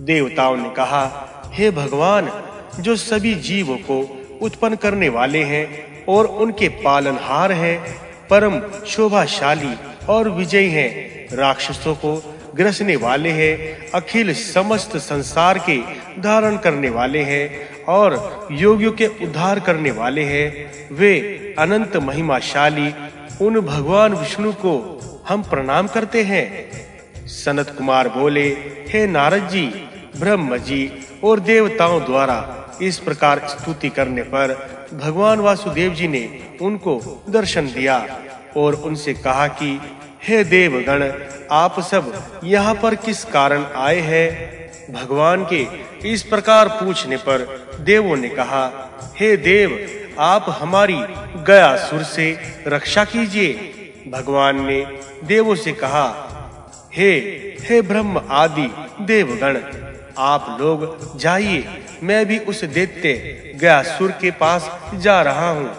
देवताओं ने कहा, हे भगवान, जो सभी जीवों को उत्पन्न करने वाले हैं और उनके पालनहार हैं, परम शोभाशाली और विजयी हैं, राक्षसों को ग्रसने वाले हैं, अखिल समस्त संसार के धारण करने वाले हैं और योगियों के उद्धार करने वाले हैं, वे अनंत महिमाशाली, उन भगवान विष्णु को हम प्रणाम करते हैं। सनत कुमार बोले, हे नारद जी ब्रह्म जी और देवताओं द्वारा इस प्रकार स्तुति करने पर भगवान वासुदेव जी ने उनको दर्शन दिया और उनसे कहा कि, हे देवगण, आप सब यहाँ पर किस कारण आए हैं? भगवान के इस प्रकार पूछने पर देवों ने कहा, हे देव, आप हमारी गया सुर से रक्षा कीजिए। भगवान ने देवों से कहा, हे हे ब्रह्म आदि देवगण आप लोग जाइए, मैं भी उस दैत्य गयासुर के पास जा रहा हूँ।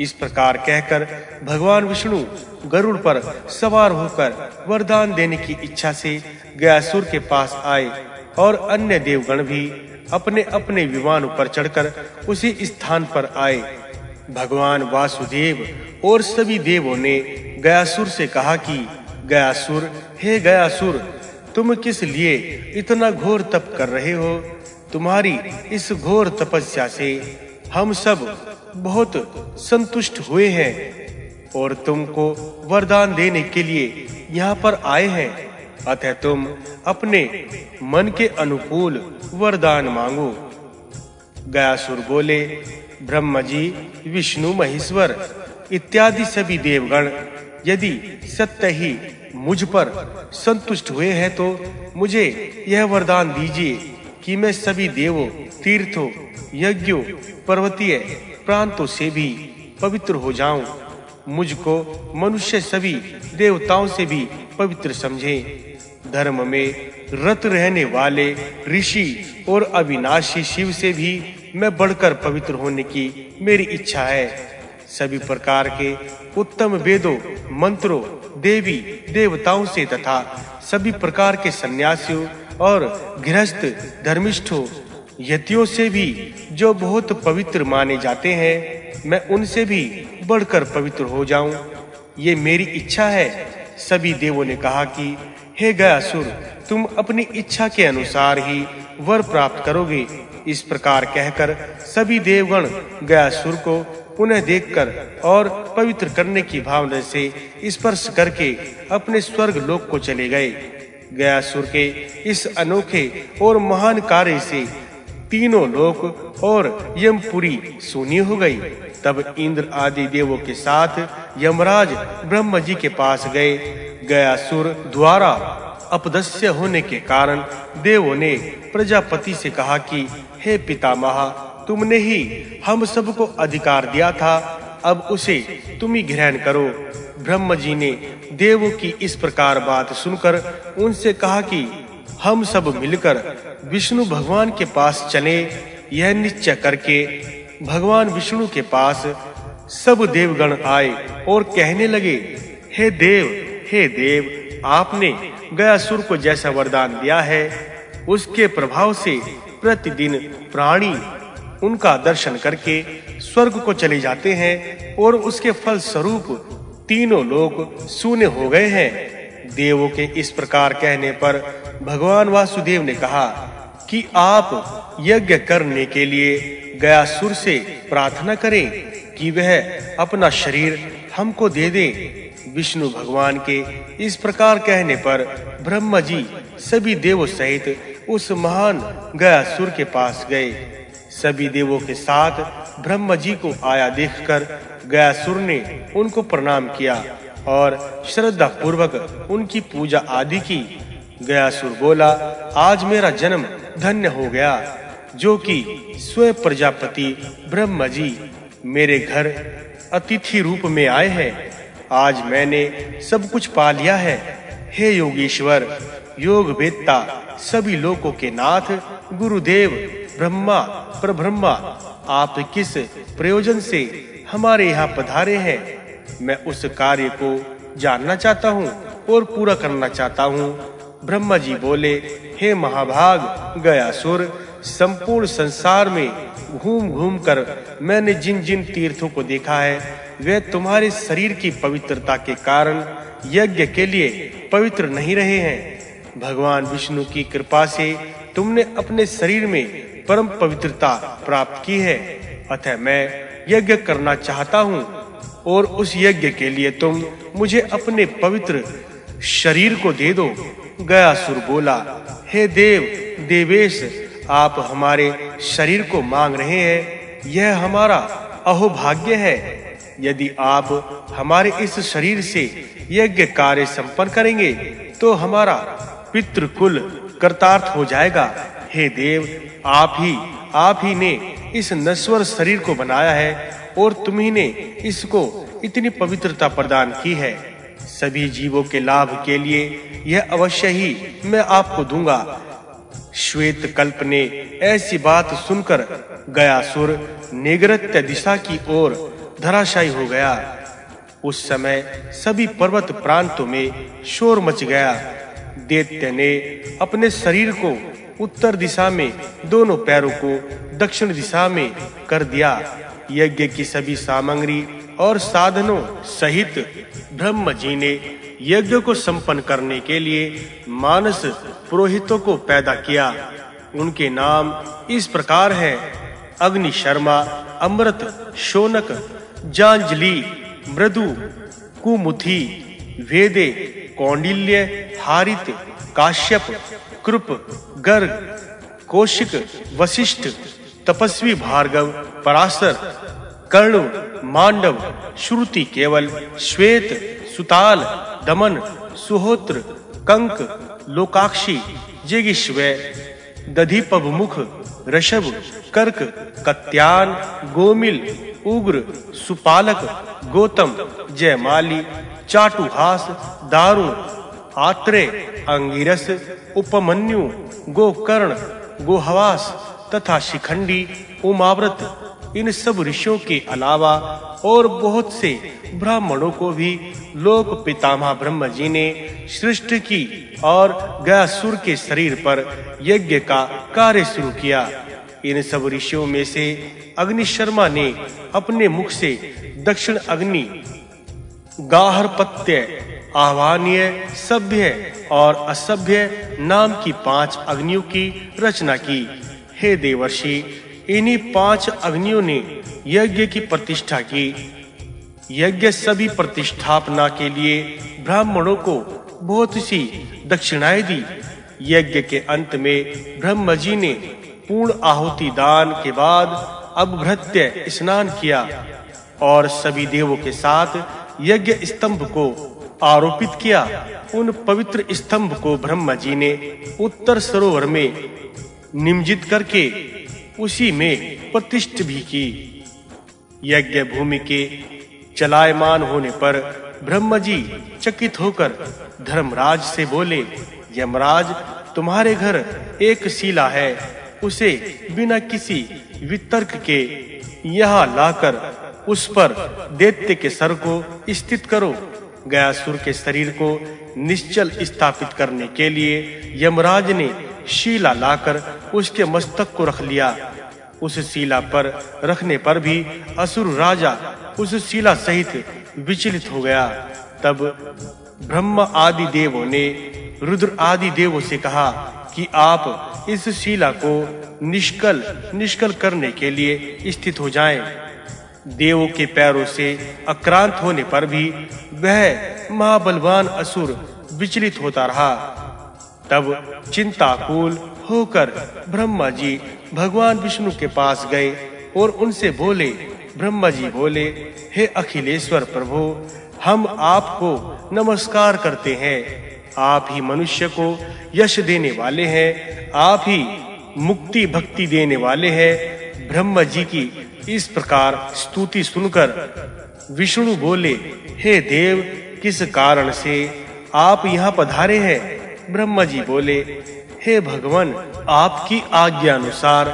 इस प्रकार कहकर भगवान विष्णु गरुड़ पर सवार होकर वरदान देने की इच्छा से गयासुर के पास आए और अन्य देवगण भी अपने अपने विमान पर चढ़कर उसी स्थान पर आए। भगवान वासुदेव और सभी देवों ने गयासुर से कहा कि गयासुर हे गयासुर तुम किस लिए इतना घोर तप कर रहे हो? तुम्हारी इस घोर तपस्या से हम सब बहुत संतुष्ट हुए हैं और तुमको वरदान देने के लिए यहाँ पर आए हैं। अतः तुम अपने मन के अनुकूल वरदान मांगो। गयासुर बोले, ब्रह्म जी, विष्णु महेश्वर, इत्यादि सभी देवगण, यदि सत्य ही मुझ पर संतुष्ट हुए हैं तो मुझे यह वरदान दीजिए कि मैं सभी देवों, तीर्थों, यज्ञों, पर्वतीय प्रांतों से भी पवित्र हो जाऊँ। मुझको मनुष्य सभी देवताओं से भी पवित्र समझे। धर्म में रत रहने वाले ऋषि और अविनाशी शिव से भी मैं बढ़कर पवित्र होने की मेरी इच्छा है। सभी प्रकार के उत्तम वेदों, मंत्रों देवी देवताओं से तथा सभी प्रकार के सन्यासियों और गृहस्थ धर्मिष्ठों, यतियों से भी जो बहुत पवित्र माने जाते हैं, मैं उनसे भी बढ़कर पवित्र हो जाऊँ। ये मेरी इच्छा है। सभी देवों ने कहा कि, हे गयासुर, तुम अपनी इच्छा के अनुसार ही वर प्राप्त करोगे। इस प्रकार कहकर सभी देवगण गयासुर को पुनः देखकर और पवित्र करने की भावना से स्पर्श करके अपने स्वर्ग लोक को चले गए। गयासुर के इस अनोखे और महान कार्य से तीनों लोक और यमपुरी सुनी हो गई। तब इंद्र आदि देवों के साथ यमराज ब्रह्म जी के पास गए। गयासुर द्वारा अपदस्य होने के कारण देवों ने प्रजापति से कहा कि, हे पितामह तुमने ही हम सबको अधिकार दिया था, अब उसे तुम ही ग्रहण करो। ब्रह्म जी ने देवों की इस प्रकार बात सुनकर उनसे कहा कि हम सब मिलकर विष्णु भगवान के पास चले, यह निश्चय करके भगवान विष्णु के पास सब देवगण आए और कहने लगे, हे देव हे देव, आपने गयासुर को जैसा वरदान दिया है, उसके प्रभाव से प्रतिदिन प्राणी उनका दर्शन करके स्वर्ग को चले जाते हैं और उसके फल स्वरूप तीनों लोग शून्य हो गए हैं। देवों के इस प्रकार कहने पर भगवान वासुदेव ने कहा कि आप यज्ञ करने के लिए गयासुर से प्रार्थना करें कि वह अपना शरीर हमको दे दे। विष्णु भगवान के इस प्रकार कहने पर ब्रह्मा जी सभी देवों सहित उस महान गयासुर के पास गए। सभी देवों के साथ ब्रह्म जी को आया देखकर गयासुर ने उनको प्रणाम किया और श्रद्धा पूर्वक उनकी पूजा आदि की। गयासुर बोला, आज मेरा जन्म धन्य हो गया, जो कि स्वयं प्रजापति ब्रह्म जी मेरे घर अतिथि रूप में आए हैं। आज मैंने सब कुछ पा लिया है। हे योगेश्वर, योग वेत्ता सभी लोगों के नाथ, गुरुदेव ब्रह्मा ब्रह्मा आप किस प्रयोजन से हमारे यहाँ पधारे हैं? मैं उस कार्य को जानना चाहता हूँ और पूरा करना चाहता हूँ। ब्रह्मा जी बोले, हे महाभाग गयासुर संपूर्ण संसार में घूम-घूम कर मैंने जिन-जिन तीर्थों को देखा है, वे तुम्हारे शरीर की पवित्रता के कारण यज्ञ के लिए पवित्र नहीं रहे हैं। भगवान विष्णु की कृपा से तुमने अपने शरीर में परम पवित्रता प्राप्त की है। अतः मैं यज्ञ करना चाहता हूँ और उस यज्ञ के लिए तुम मुझे अपने पवित्र शरीर को दे दो। गयासुर बोला, हे देव, देवेश, आप हमारे शरीर को मांग रहे हैं। यह हमारा अहोभाग्य है। यदि आप हमारे इस शरीर से यज्ञ कार्य संपन्न करेंगे तो हमारा पितृकुल कर्तार्थ हो जाएगा। हे देव, आप ही आप ही ने इस नश्वर शरीर को बनाया है और तुम ही ने इसको इतनी पवित्रता प्रदान की है। सभी जीवों के लाभ के लिए यह अवश्य ही मैं आपको दूँगा। श्वेत कल्प ने ऐसी बात सुनकर गयासुर नेगृत्य दिशा की ओर धराशायी हो गया। उस समय सभी पर्वत प्रांतों में शोर मच गया। दैत्य ने अपने शरीर को उत्तर दिशा में दोनों पैरों को दक्षिण दिशा में कर दिया। यज्ञ की सभी सामग्री और साधनों सहित ब्रह्म जी ने यज्ञ को संपन्न करने के लिए मानस पुरोहितों को पैदा किया। उनके नाम इस प्रकार हैं, अग्नि शर्मा, अमृत शोनक, जांजलि, मृदु, कुमुथी, वेदे, कौंडिल्य, हारित, काश्यप कृप गर्ग कौशिक, वशिष्ठ, तपस्वी भार्गव, पराशर, कर्ण, मांडव, श्रुति केवल, श्वेत, सुताल, दमन, सुहोत्र, कंक, लोकाक्षी जिगिश्वे दधिपवमुख, ऋषभ, कर्क, कत्यान, गोमिल, उग्र, सुपालक, गौतम, जयमाली, चाटुहास, दारुण आत्रे, अंगिरस, उपमन्यु, गोकर्ण, गोहवास तथा शिखंडी उमाव्रत इन सब ऋषियों के अलावा और बहुत से ब्राह्मणों को भी लोक पितामह ब्रह्म जी ने सृष्टि की और गयासुर के शरीर पर यज्ञ का कार्य शुरू किया। इन सब ऋषियों में से अग्नि शर्मा ने अपने मुख से दक्षिण अग्नि, गाहरपत्य आह्वानीय, सभ्य और असभ्य नाम की पाँच अग्नियों की रचना की। हे देवर्षि, इन्हीं पाँच अग्नियों ने यज्ञ की प्रतिष्ठा की। यज्ञ सभी प्रतिष्ठापना के लिए ब्राह्मणों को बहुत सी दक्षिणाएँ दी। यज्ञ के अंत में ब्रह्म जी ने पूर्ण आहुति दान के बाद अभृत्य स्नान किया और सभी देवों के साथ यज्ञ स्तंभ को आरोपित किया। उन पवित्र स्तंभ को ब्रह्मा जी ने उत्तर सरोवर में निमजित करके उसी में प्रतिष्ठ भी की। यज्ञ भूमि के चलायमान होने पर ब्रह्मा जी चकित होकर धर्मराज से बोले, यमराज, तुम्हारे घर एक शिला है। उसे बिना किसी वितर्क के यहाँ लाकर उस पर दैत्य के सर को स्थित करो। गयासुर के शरीर को निश्चल स्थापित करने के लिए यमराज ने शीला लाकर उसके मस्तक को रख लिया। उस शिला पर रखने पर भी असुर राजा उस शिला सहित विचलित हो गया। तब ब्रह्म आदि देवों ने, रुद्र आदि देवों से कहा कि आप इस शिला को निष्कल निष्कल करने के लिए स्थित हो जाएँ। देवों के पैरों से अक्रांत होने पर भी वह महाबलवान असुर विचलित होता रहा। तब चिंताकुल होकर ब्रह्मा जी भगवान विष्णु के पास गए और उनसे बोले, ब्रह्मा जी बोले, हे अखिलेश्वर प्रभु, हम आपको नमस्कार करते हैं। आप ही मनुष्य को यश देने वाले हैं, आप ही मुक्ति भक्ति देने वाले हैं। ब्रह्मा जी की इस प्रकार स्तुति सुनकर विष्णु बोले, हे देव, किस कारण से आप यहाँ पधारे हैं? ब्रह्मा जी बोले, हे भगवान, आपकी आज्ञा अनुसार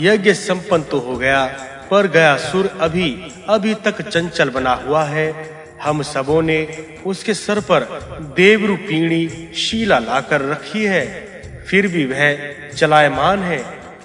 यज्ञ संपन्न तो हो गया, पर गया सुर अभी अभी तक चंचल बना हुआ है। हम सबों ने उसके सर पर देव रूपीणी शीला लाकर रखी है, फिर भी वह चलायमान है।